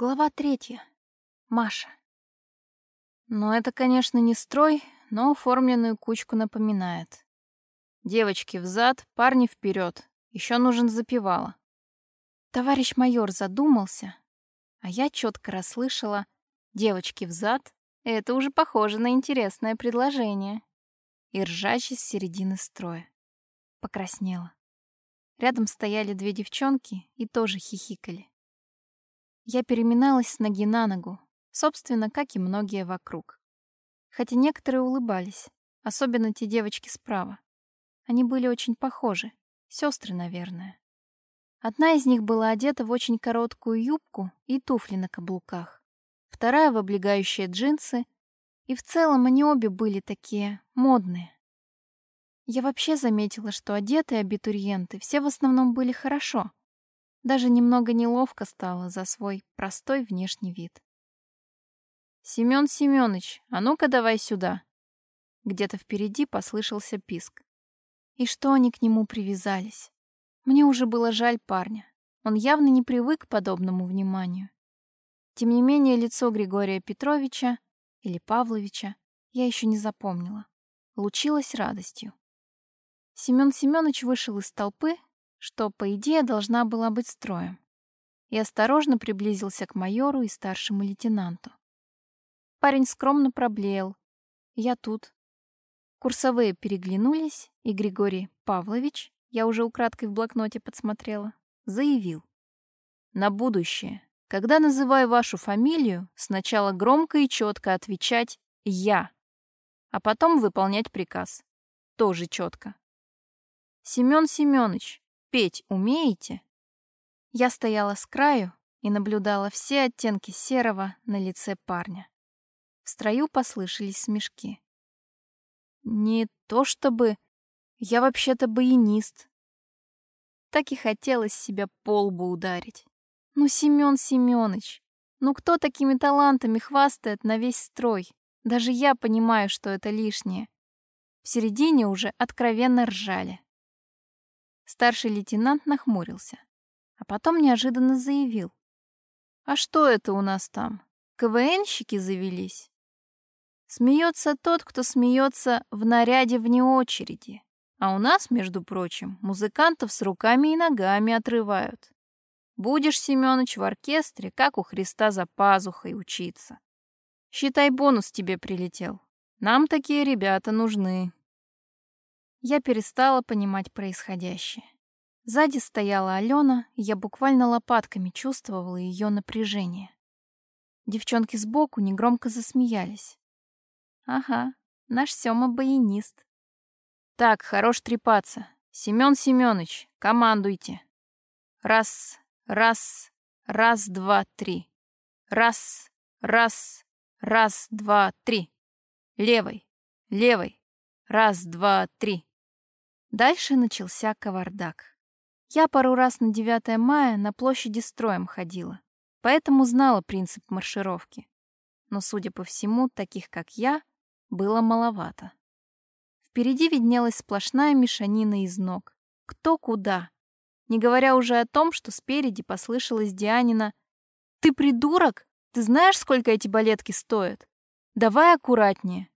Глава третья. Маша. Ну, это, конечно, не строй, но оформленную кучку напоминает. Девочки взад, парни вперед. Еще нужен запевала. Товарищ майор задумался, а я четко расслышала «девочки взад» — это уже похоже на интересное предложение. И ржачий с середины строя. Покраснела. Рядом стояли две девчонки и тоже хихикали. Я переминалась с ноги на ногу, собственно, как и многие вокруг. Хотя некоторые улыбались, особенно те девочки справа. Они были очень похожи, сестры, наверное. Одна из них была одета в очень короткую юбку и туфли на каблуках, вторая в облегающие джинсы, и в целом они обе были такие модные. Я вообще заметила, что одетые абитуриенты все в основном были хорошо, даже немного неловко стало за свой простой внешний вид. «Семён Семёныч, а ну-ка давай сюда!» Где-то впереди послышался писк. И что они к нему привязались? Мне уже было жаль парня. Он явно не привык к подобному вниманию. Тем не менее, лицо Григория Петровича или Павловича я еще не запомнила. Лучилось радостью. Семён Семёныч вышел из толпы, что, по идее, должна была быть строем, и осторожно приблизился к майору и старшему лейтенанту. Парень скромно проблеял. «Я тут». Курсовые переглянулись, и Григорий Павлович, я уже украдкой в блокноте подсмотрела, заявил. «На будущее, когда называю вашу фамилию, сначала громко и четко отвечать «Я», а потом выполнять приказ. Тоже четко. Семен Семенович, Петь умеете?» Я стояла с краю и наблюдала все оттенки серого на лице парня. В строю послышались смешки. «Не то чтобы... Я вообще-то баянист». Так и хотелось себя по лбу ударить. «Ну, Семён Семёныч, ну кто такими талантами хвастает на весь строй? Даже я понимаю, что это лишнее». В середине уже откровенно ржали. Старший лейтенант нахмурился, а потом неожиданно заявил. «А что это у нас там? КВНщики завелись?» Смеется тот, кто смеется в наряде вне очереди. А у нас, между прочим, музыкантов с руками и ногами отрывают. Будешь, Семёныч, в оркестре, как у Христа за пазухой учиться. Считай, бонус тебе прилетел. Нам такие ребята нужны. Я перестала понимать происходящее. Сзади стояла Алена, и я буквально лопатками чувствовала ее напряжение. Девчонки сбоку негромко засмеялись. Ага, наш Сёма баянист. Так, хорош трепаться. Семён Семёныч, командуйте. Раз, раз, раз, два, три. Раз, раз, раз, два, три. Левой, левой. Раз, два, три. Дальше начался кавардак. Я пару раз на 9 мая на площади строем ходила, поэтому знала принцип маршировки. Но, судя по всему, таких, как я, было маловато. Впереди виднелась сплошная мешанина из ног. Кто куда. Не говоря уже о том, что спереди послышалось Дианина «Ты придурок? Ты знаешь, сколько эти балетки стоят? Давай аккуратнее».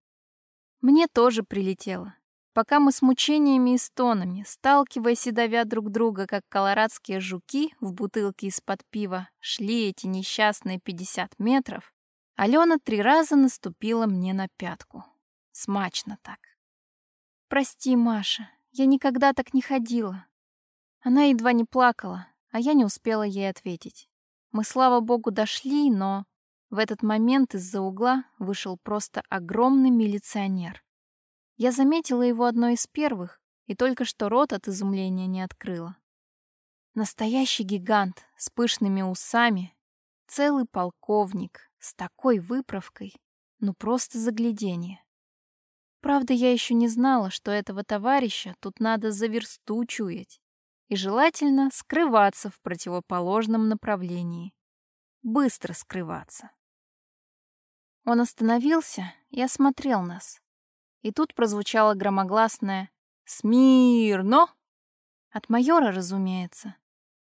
Мне тоже прилетело пока мы с мучениями и стонами, сталкиваясь и давя друг друга, как колорадские жуки в бутылке из-под пива, шли эти несчастные 50 метров, Алена три раза наступила мне на пятку. Смачно так. «Прости, Маша, я никогда так не ходила». Она едва не плакала, а я не успела ей ответить. Мы, слава богу, дошли, но в этот момент из-за угла вышел просто огромный милиционер. Я заметила его одной из первых и только что рот от изумления не открыла. Настоящий гигант с пышными усами, целый полковник с такой выправкой, ну просто загляденье. Правда, я еще не знала, что этого товарища тут надо за версту чуять и желательно скрываться в противоположном направлении. Быстро скрываться. Он остановился и осмотрел нас. И тут прозвучало громогласное «Смирно!» От майора, разумеется.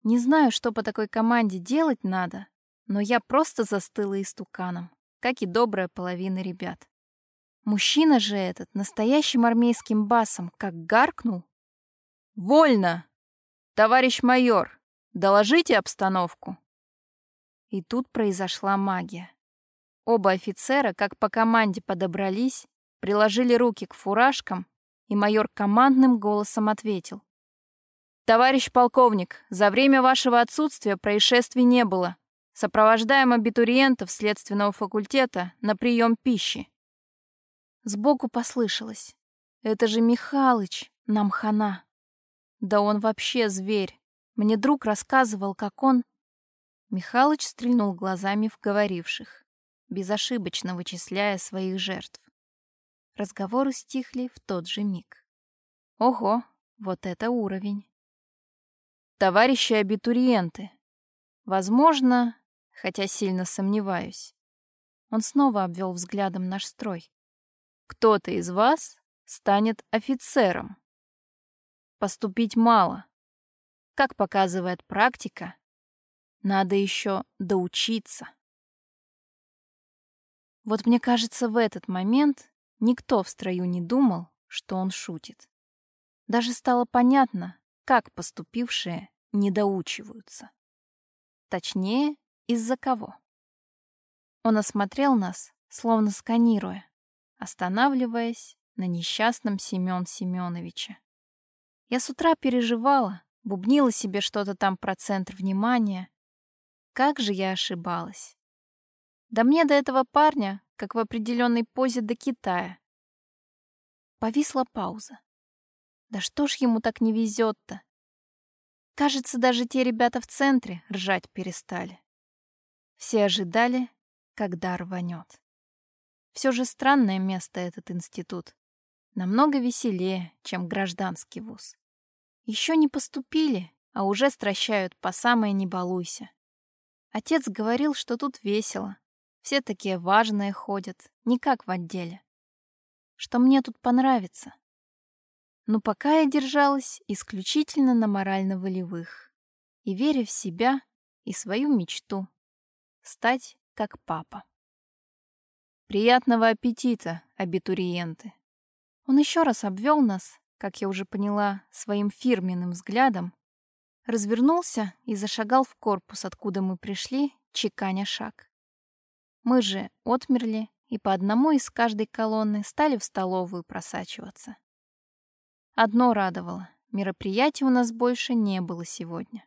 Не знаю, что по такой команде делать надо, но я просто застыла истуканом, как и добрая половина ребят. Мужчина же этот настоящим армейским басом как гаркнул. «Вольно! Товарищ майор, доложите обстановку!» И тут произошла магия. Оба офицера, как по команде, подобрались, приложили руки к фуражкам, и майор командным голосом ответил. «Товарищ полковник, за время вашего отсутствия происшествий не было. Сопровождаем абитуриентов следственного факультета на прием пищи». Сбоку послышалось. «Это же Михалыч, нам хана». Да он вообще зверь. Мне друг рассказывал, как он... Михалыч стрельнул глазами в говоривших безошибочно вычисляя своих жертв. Разговоры стихли в тот же миг. Ого, вот это уровень. Товарищи абитуриенты, возможно, хотя сильно сомневаюсь, он снова обвел взглядом наш строй. Кто-то из вас станет офицером. Поступить мало. Как показывает практика, надо еще доучиться. Вот мне кажется, в этот момент никто в строю не думал, что он шутит. Даже стало понятно, как поступившие недоучиваются. Точнее, из-за кого. Он осмотрел нас, словно сканируя, останавливаясь на несчастном Семён Семёновиче. Я с утра переживала, бубнила себе что-то там про центр внимания. Как же я ошибалась. Да мне до этого парня, как в определенной позе до Китая. Повисла пауза. Да что ж ему так не везет-то? Кажется, даже те ребята в центре ржать перестали. Все ожидали, когда рванет. Все же странное место этот институт. Намного веселее, чем гражданский вуз. Еще не поступили, а уже стращают по самое не балуйся. Отец говорил, что тут весело, все такие важные ходят, не как в отделе. Что мне тут понравится. Но пока я держалась исключительно на морально-волевых и веря в себя и свою мечту — стать как папа. Приятного аппетита, абитуриенты! Он еще раз обвел нас, как я уже поняла, своим фирменным взглядом, развернулся и зашагал в корпус, откуда мы пришли, чеканя шаг. Мы же отмерли и по одному из каждой колонны стали в столовую просачиваться. Одно радовало — мероприятий у нас больше не было сегодня.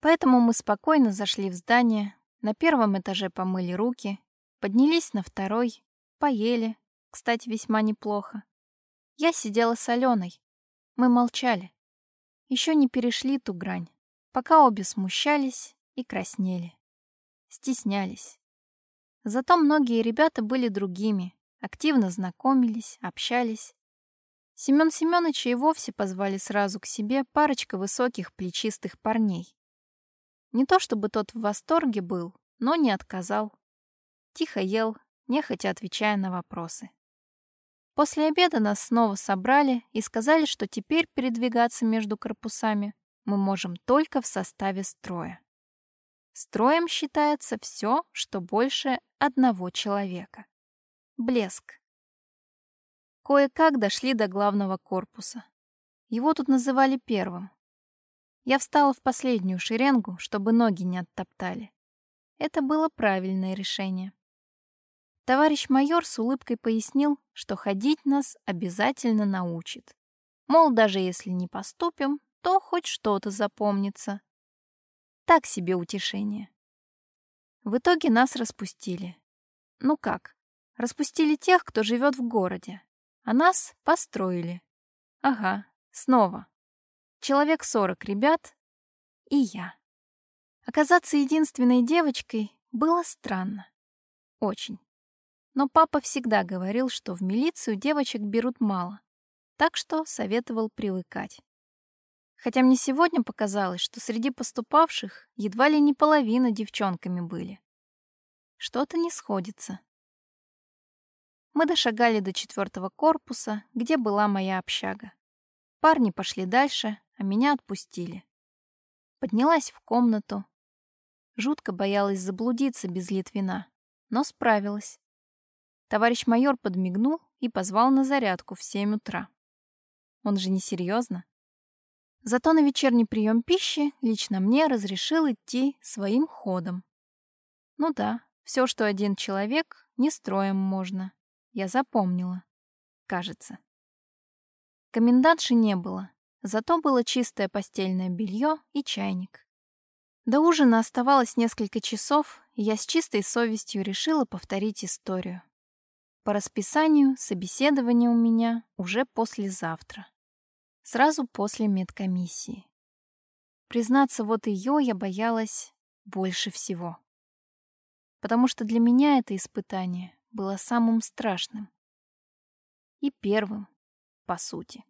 Поэтому мы спокойно зашли в здание, на первом этаже помыли руки, поднялись на второй, поели, кстати, весьма неплохо. Я сидела с Аленой. Мы молчали. Еще не перешли ту грань, пока обе смущались и краснели. Стеснялись. Зато многие ребята были другими, активно знакомились, общались. Семён Семёныча и вовсе позвали сразу к себе парочка высоких плечистых парней. Не то чтобы тот в восторге был, но не отказал. Тихо ел, нехотя отвечая на вопросы. После обеда нас снова собрали и сказали, что теперь передвигаться между корпусами мы можем только в составе строя. Строем считается все, что больше одного человека. Блеск. Кое-как дошли до главного корпуса. Его тут называли первым. Я встала в последнюю шеренгу, чтобы ноги не оттоптали. Это было правильное решение. Товарищ майор с улыбкой пояснил, что ходить нас обязательно научит. Мол, даже если не поступим, то хоть что-то запомнится. Так себе утешение. В итоге нас распустили. Ну как? Распустили тех, кто живет в городе. А нас построили. Ага, снова. Человек сорок ребят и я. Оказаться единственной девочкой было странно. Очень. Но папа всегда говорил, что в милицию девочек берут мало, так что советовал привыкать. Хотя мне сегодня показалось, что среди поступавших едва ли не половина девчонками были. Что-то не сходится. Мы дошагали до четвертого корпуса, где была моя общага. Парни пошли дальше, а меня отпустили. Поднялась в комнату. Жутко боялась заблудиться без Литвина, но справилась. Товарищ майор подмигнул и позвал на зарядку в 7 утра. Он же не серьезно. Зато на вечерний прием пищи лично мне разрешил идти своим ходом. Ну да, все, что один человек, не строем можно. Я запомнила. Кажется. Комендантши не было, зато было чистое постельное белье и чайник. До ужина оставалось несколько часов, и я с чистой совестью решила повторить историю. По расписанию собеседование у меня уже послезавтра. Сразу после медкомиссии. Признаться, вот ее я боялась больше всего. Потому что для меня это испытание было самым страшным. И первым, по сути.